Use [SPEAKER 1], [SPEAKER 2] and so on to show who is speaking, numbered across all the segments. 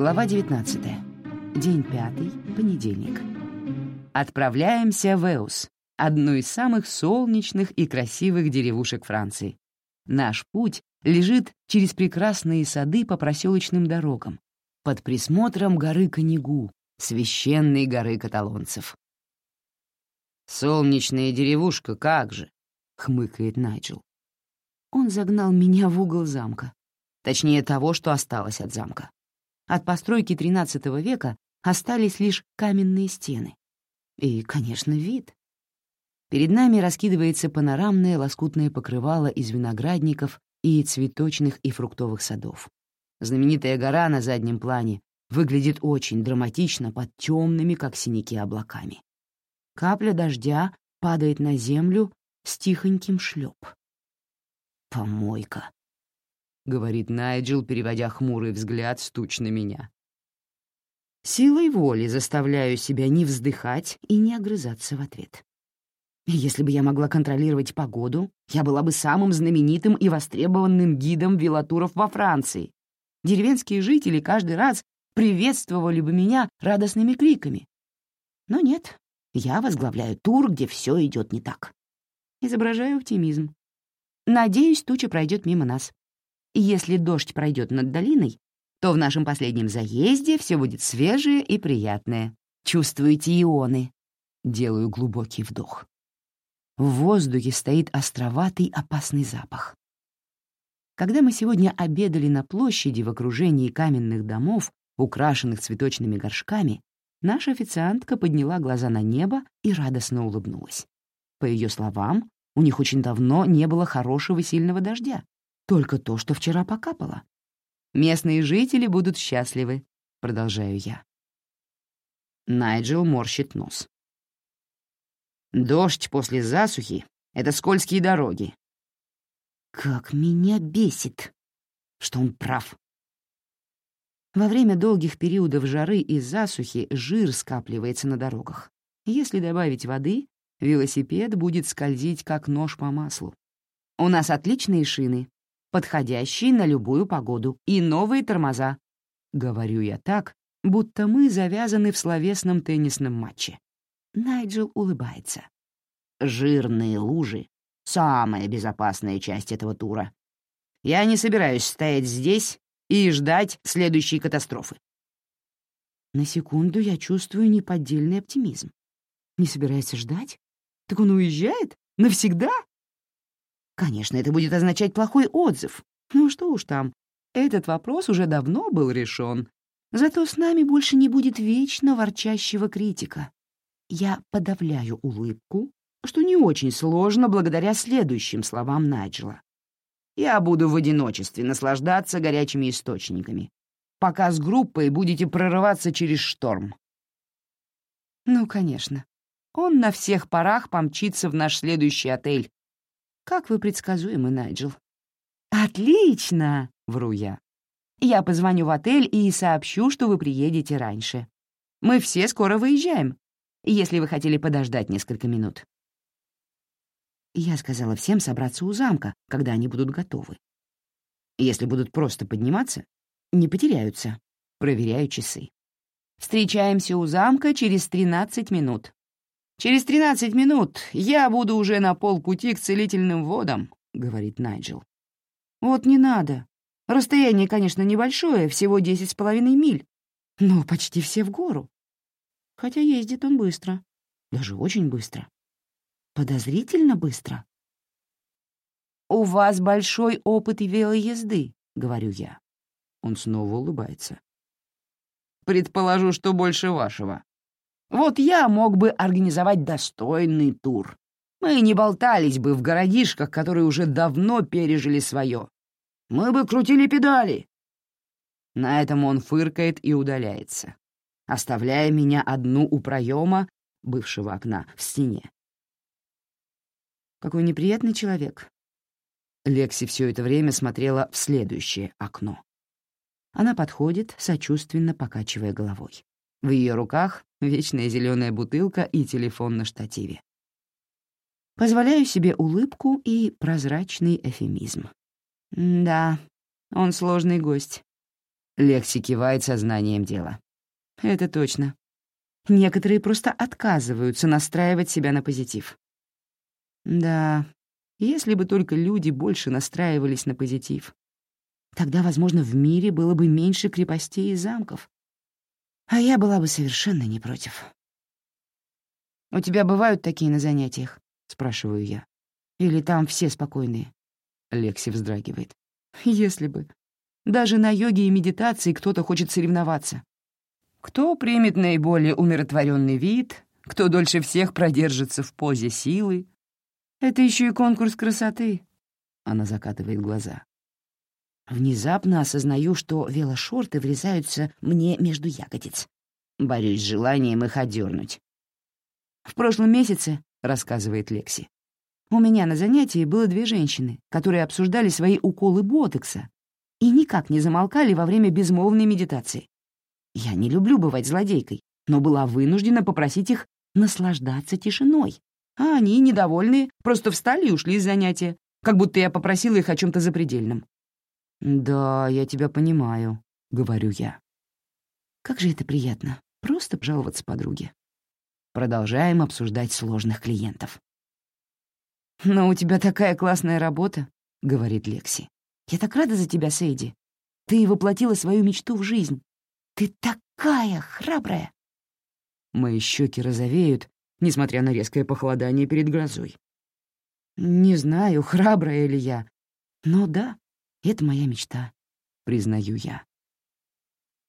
[SPEAKER 1] Глава 19. День пятый, понедельник. Отправляемся в Эус, одну из самых солнечных и красивых деревушек Франции. Наш путь лежит через прекрасные сады по проселочным дорогам, под присмотром горы Канигу, священной горы каталонцев. «Солнечная деревушка, как же!» — хмыкает Найджел. Он загнал меня в угол замка. Точнее, того, что осталось от замка. От постройки XIII века остались лишь каменные стены. И, конечно, вид. Перед нами раскидывается панорамное лоскутное покрывало из виноградников и цветочных и фруктовых садов. Знаменитая гора на заднем плане выглядит очень драматично под темными, как синяки, облаками. Капля дождя падает на землю с тихоньким шлеп. «Помойка», — говорит Найджел, переводя хмурый взгляд с туч на меня. Силой воли заставляю себя не вздыхать и не огрызаться в ответ. Если бы я могла контролировать погоду, я была бы самым знаменитым и востребованным гидом велотуров во Франции. Деревенские жители каждый раз приветствовали бы меня радостными криками. Но нет, я возглавляю тур, где все идет не так. Изображаю оптимизм. Надеюсь, туча пройдет мимо нас. Если дождь пройдет над долиной, то в нашем последнем заезде все будет свежее и приятное. Чувствуете ионы? Делаю глубокий вдох. В воздухе стоит островатый опасный запах. Когда мы сегодня обедали на площади в окружении каменных домов, украшенных цветочными горшками, наша официантка подняла глаза на небо и радостно улыбнулась. По ее словам, у них очень давно не было хорошего сильного дождя, только то, что вчера покапало. Местные жители будут счастливы, продолжаю я. Найджел морщит нос. Дождь после засухи — это скользкие дороги. Как меня бесит, что он прав. Во время долгих периодов жары и засухи жир скапливается на дорогах. Если добавить воды, велосипед будет скользить как нож по маслу. У нас отличные шины, подходящие на любую погоду, и новые тормоза. Говорю я так, будто мы завязаны в словесном теннисном матче. Найджел улыбается. Жирные лужи — самая безопасная часть этого тура. Я не собираюсь стоять здесь и ждать следующей катастрофы. На секунду я чувствую неподдельный оптимизм. Не собирается ждать? Так он уезжает? Навсегда? Конечно, это будет означать плохой отзыв. Ну что уж там, этот вопрос уже давно был решен. Зато с нами больше не будет вечно ворчащего критика. Я подавляю улыбку, что не очень сложно благодаря следующим словам Найджела. Я буду в одиночестве наслаждаться горячими источниками, пока с группой будете прорываться через шторм. Ну, конечно. Он на всех парах помчится в наш следующий отель, как вы предсказуемы, Найджел. Отлично, вру я. Я позвоню в отель и сообщу, что вы приедете раньше. Мы все скоро выезжаем, если вы хотели подождать несколько минут. Я сказала всем собраться у замка, когда они будут готовы. Если будут просто подниматься, не потеряются. Проверяю часы. Встречаемся у замка через 13 минут. «Через тринадцать минут я буду уже на полпути к целительным водам», — говорит Найджел. «Вот не надо. Расстояние, конечно, небольшое, всего десять с половиной миль, но почти все в гору. Хотя ездит он быстро, даже очень быстро. Подозрительно быстро». «У вас большой опыт велоезды», — говорю я. Он снова улыбается. «Предположу, что больше вашего», вот я мог бы организовать достойный тур. Мы не болтались бы в городишках, которые уже давно пережили свое. Мы бы крутили педали. На этом он фыркает и удаляется, оставляя меня одну у проема бывшего окна в стене. Какой неприятный человек. Лекси все это время смотрела в следующее окно. Она подходит, сочувственно покачивая головой. В ее руках вечная зеленая бутылка и телефон на штативе. Позволяю себе улыбку и прозрачный эфемизм. Да, он сложный гость. Лекси кивает сознанием дела. Это точно. Некоторые просто отказываются настраивать себя на позитив. Да, если бы только люди больше настраивались на позитив. Тогда, возможно, в мире было бы меньше крепостей и замков. А я была бы совершенно не против. «У тебя бывают такие на занятиях?» — спрашиваю я. «Или там все спокойные?» Лекси вздрагивает. «Если бы. Даже на йоге и медитации кто-то хочет соревноваться. Кто примет наиболее умиротворенный вид, кто дольше всех продержится в позе силы. Это еще и конкурс красоты». Она закатывает глаза. Внезапно осознаю, что велошорты врезаются мне между ягодиц. Борюсь с желанием их одернуть. «В прошлом месяце», — рассказывает Лекси, «у меня на занятии было две женщины, которые обсуждали свои уколы ботекса и никак не замолкали во время безмолвной медитации. Я не люблю бывать злодейкой, но была вынуждена попросить их наслаждаться тишиной, а они, недовольные, просто встали и ушли из занятия, как будто я попросила их о чем то запредельном. «Да, я тебя понимаю», — говорю я. Как же это приятно, просто жаловаться подруге. Продолжаем обсуждать сложных клиентов. «Но у тебя такая классная работа», — говорит Лекси. «Я так рада за тебя, Сейди. Ты воплотила свою мечту в жизнь. Ты такая храбрая!» Мои щеки розовеют, несмотря на резкое похолодание перед грозой. Не знаю, храбрая ли я, но да, это моя мечта, признаю я.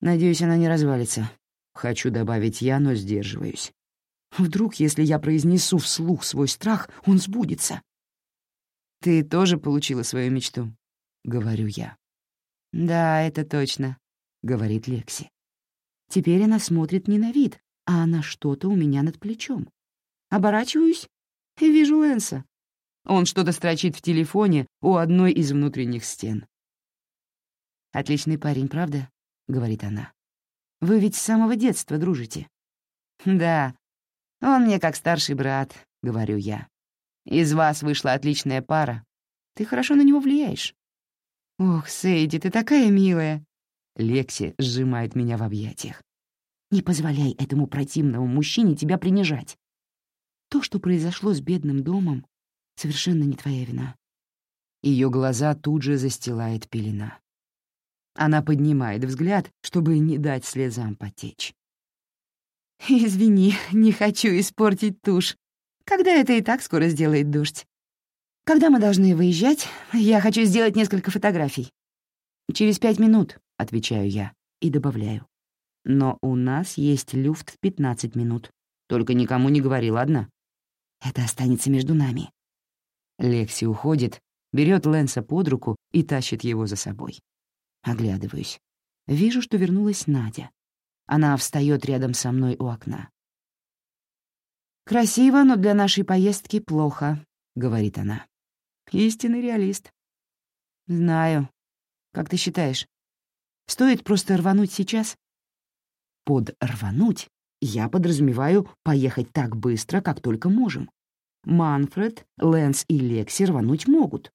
[SPEAKER 1] Надеюсь, она не развалится. Хочу добавить я, но сдерживаюсь. Вдруг, если я произнесу вслух свой страх, он сбудется. «Ты тоже получила свою мечту?» — говорю я. «Да, это точно», — говорит Лекси. Теперь она смотрит не на вид, а на что-то у меня над плечом. Оборачиваюсь и вижу Лэнса. Он что-то строчит в телефоне у одной из внутренних стен. «Отличный парень, правда?» — говорит она. «Вы ведь с самого детства дружите». «Да, он мне как старший брат», — говорю я. «Из вас вышла отличная пара. Ты хорошо на него влияешь». «Ох, Сейди, ты такая милая!» Лекси сжимает меня в объятиях. «Не позволяй этому противному мужчине тебя принижать. То, что произошло с бедным домом, Совершенно не твоя вина». Ее глаза тут же застилает пелена. Она поднимает взгляд, чтобы не дать слезам потечь. «Извини, не хочу испортить тушь. Когда это и так скоро сделает дождь? Когда мы должны выезжать, я хочу сделать несколько фотографий». «Через пять минут», — отвечаю я и добавляю. «Но у нас есть люфт в пятнадцать минут. Только никому не говори, ладно?» «Это останется между нами», Лекси уходит, берет Лэнса под руку и тащит его за собой. Оглядываюсь. Вижу, что вернулась Надя. Она встает рядом со мной у окна. «Красиво, но для нашей поездки плохо», — говорит она. «Истинный реалист». «Знаю. Как ты считаешь, стоит просто рвануть сейчас?» Под «рвануть» я подразумеваю поехать так быстро, как только можем. Манфред, Лэнс и Лекси рвануть могут.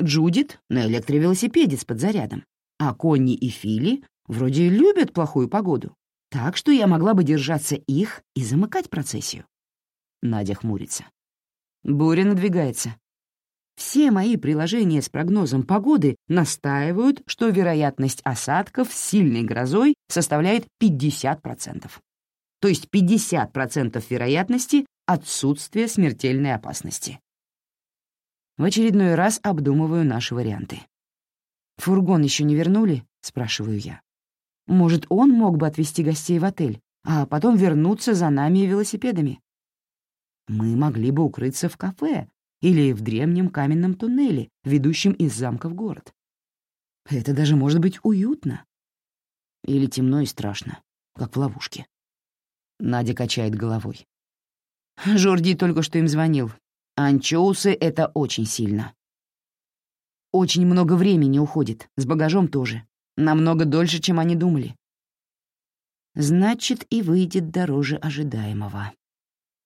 [SPEAKER 1] Джудит — на электровелосипеде с подзарядом. А Конни и Фили вроде любят плохую погоду. Так что я могла бы держаться их и замыкать процессию. Надя хмурится. Буря надвигается. Все мои приложения с прогнозом погоды настаивают, что вероятность осадков с сильной грозой составляет 50%. То есть 50% вероятности отсутствие смертельной опасности. В очередной раз обдумываю наши варианты. «Фургон еще не вернули?» — спрашиваю я. «Может, он мог бы отвезти гостей в отель, а потом вернуться за нами велосипедами?» Мы могли бы укрыться в кафе или в древнем каменном туннеле, ведущем из замка в город. Это даже может быть уютно. Или темно и страшно, как в ловушке. Надя качает головой. Жорди только что им звонил. Анчоусы — это очень сильно. Очень много времени уходит, с багажом тоже. Намного дольше, чем они думали. Значит, и выйдет дороже ожидаемого.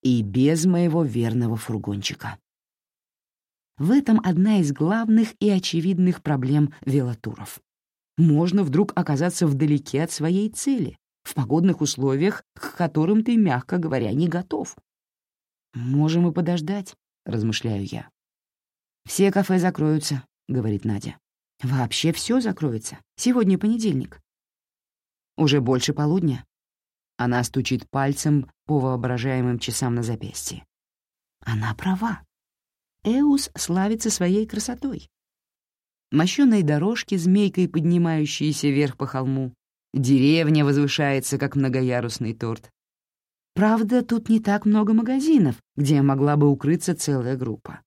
[SPEAKER 1] И без моего верного фургончика. В этом одна из главных и очевидных проблем велотуров. можно вдруг оказаться вдалеке от своей цели, в погодных условиях, к которым ты, мягко говоря, не готов. «Можем и подождать», — размышляю я. «Все кафе закроются», — говорит Надя. «Вообще все закроется. Сегодня понедельник». «Уже больше полудня?» Она стучит пальцем по воображаемым часам на запястье. Она права. Эус славится своей красотой. Мощёные дорожки, змейкой поднимающиеся вверх по холму, деревня возвышается, как многоярусный торт. Правда, тут не так много магазинов, где могла бы укрыться целая группа.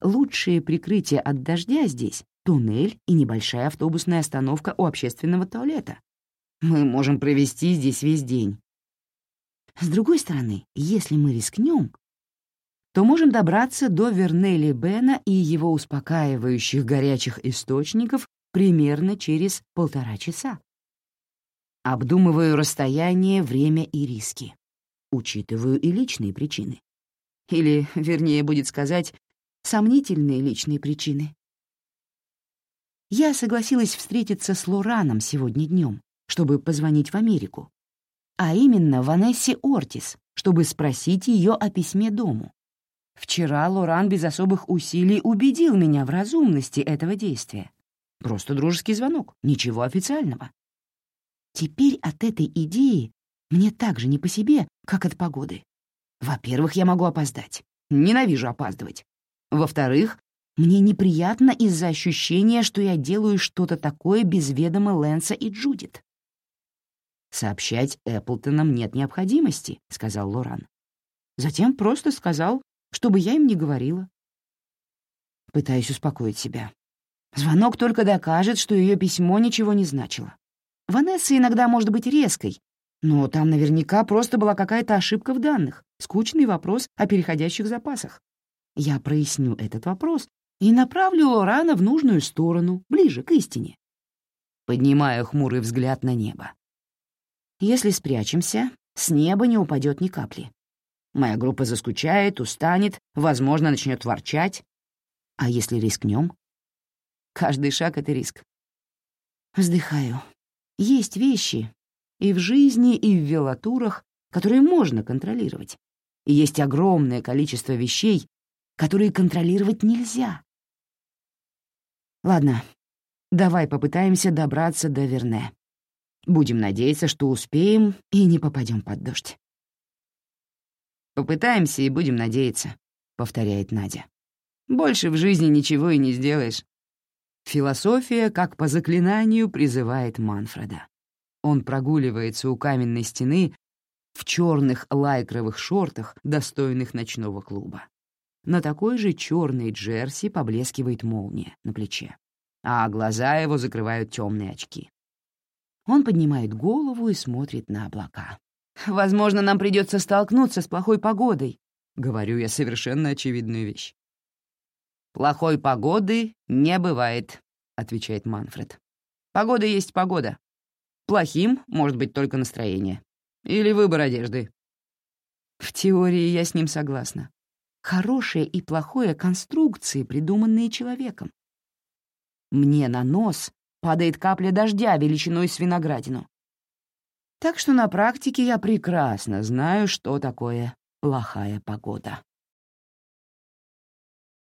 [SPEAKER 1] Лучшее прикрытие от дождя здесь — туннель и небольшая автобусная остановка у общественного туалета. Мы можем провести здесь весь день. С другой стороны, если мы рискнем, то можем добраться до Вернели Бена и его успокаивающих горячих источников примерно через полтора часа. Обдумываю расстояние, время и риски. Учитываю и личные причины. Или, вернее, будет сказать, сомнительные личные причины. Я согласилась встретиться с Лораном сегодня днем, чтобы позвонить в Америку, а именно Ванессе Ортис, чтобы спросить ее о письме дому. Вчера Лоран без особых усилий убедил меня в разумности этого действия. Просто дружеский звонок, ничего официального. Теперь от этой идеи мне так же не по себе, как от погоды. Во-первых, я могу опоздать. Ненавижу опаздывать. Во-вторых, мне неприятно из-за ощущения, что я делаю что-то такое без ведома Лэнса и Джудит. «Сообщать Эпплтонам нет необходимости», — сказал Лоран. Затем просто сказал, чтобы я им не говорила. Пытаюсь успокоить себя. Звонок только докажет, что ее письмо ничего не значило. Ванесса иногда может быть резкой, но там наверняка просто была какая-то ошибка в данных, скучный вопрос о переходящих запасах. Я проясню этот вопрос и направлю Лорана в нужную сторону, ближе к истине. Поднимаю хмурый взгляд на небо. Если спрячемся, с неба не упадет ни капли. Моя группа заскучает, устанет, возможно, начнет ворчать. А если рискнем? Каждый шаг — это риск. Вздыхаю. Есть вещи и в жизни, и в велотурах, которые можно контролировать. И есть огромное количество вещей, которые контролировать нельзя. Ладно, давай попытаемся добраться до Верне. Будем надеяться, что успеем и не попадем под дождь. «Попытаемся и будем надеяться», — повторяет Надя. «Больше в жизни ничего и не сделаешь». Философия, как по заклинанию, призывает Манфреда. Он прогуливается у каменной стены в черных лайкровых шортах, достойных ночного клуба. На такой же черной джерси поблескивает молния на плече, а глаза его закрывают темные очки. Он поднимает голову и смотрит на облака. Возможно, нам придется столкнуться с плохой погодой. Говорю я совершенно очевидную вещь. «Плохой погоды не бывает», — отвечает Манфред. «Погода есть погода. Плохим может быть только настроение. Или выбор одежды». В теории я с ним согласна. Хорошее и плохое — конструкции, придуманные человеком. Мне на нос падает капля дождя величиной с виноградину. Так что на практике я прекрасно знаю, что такое плохая погода.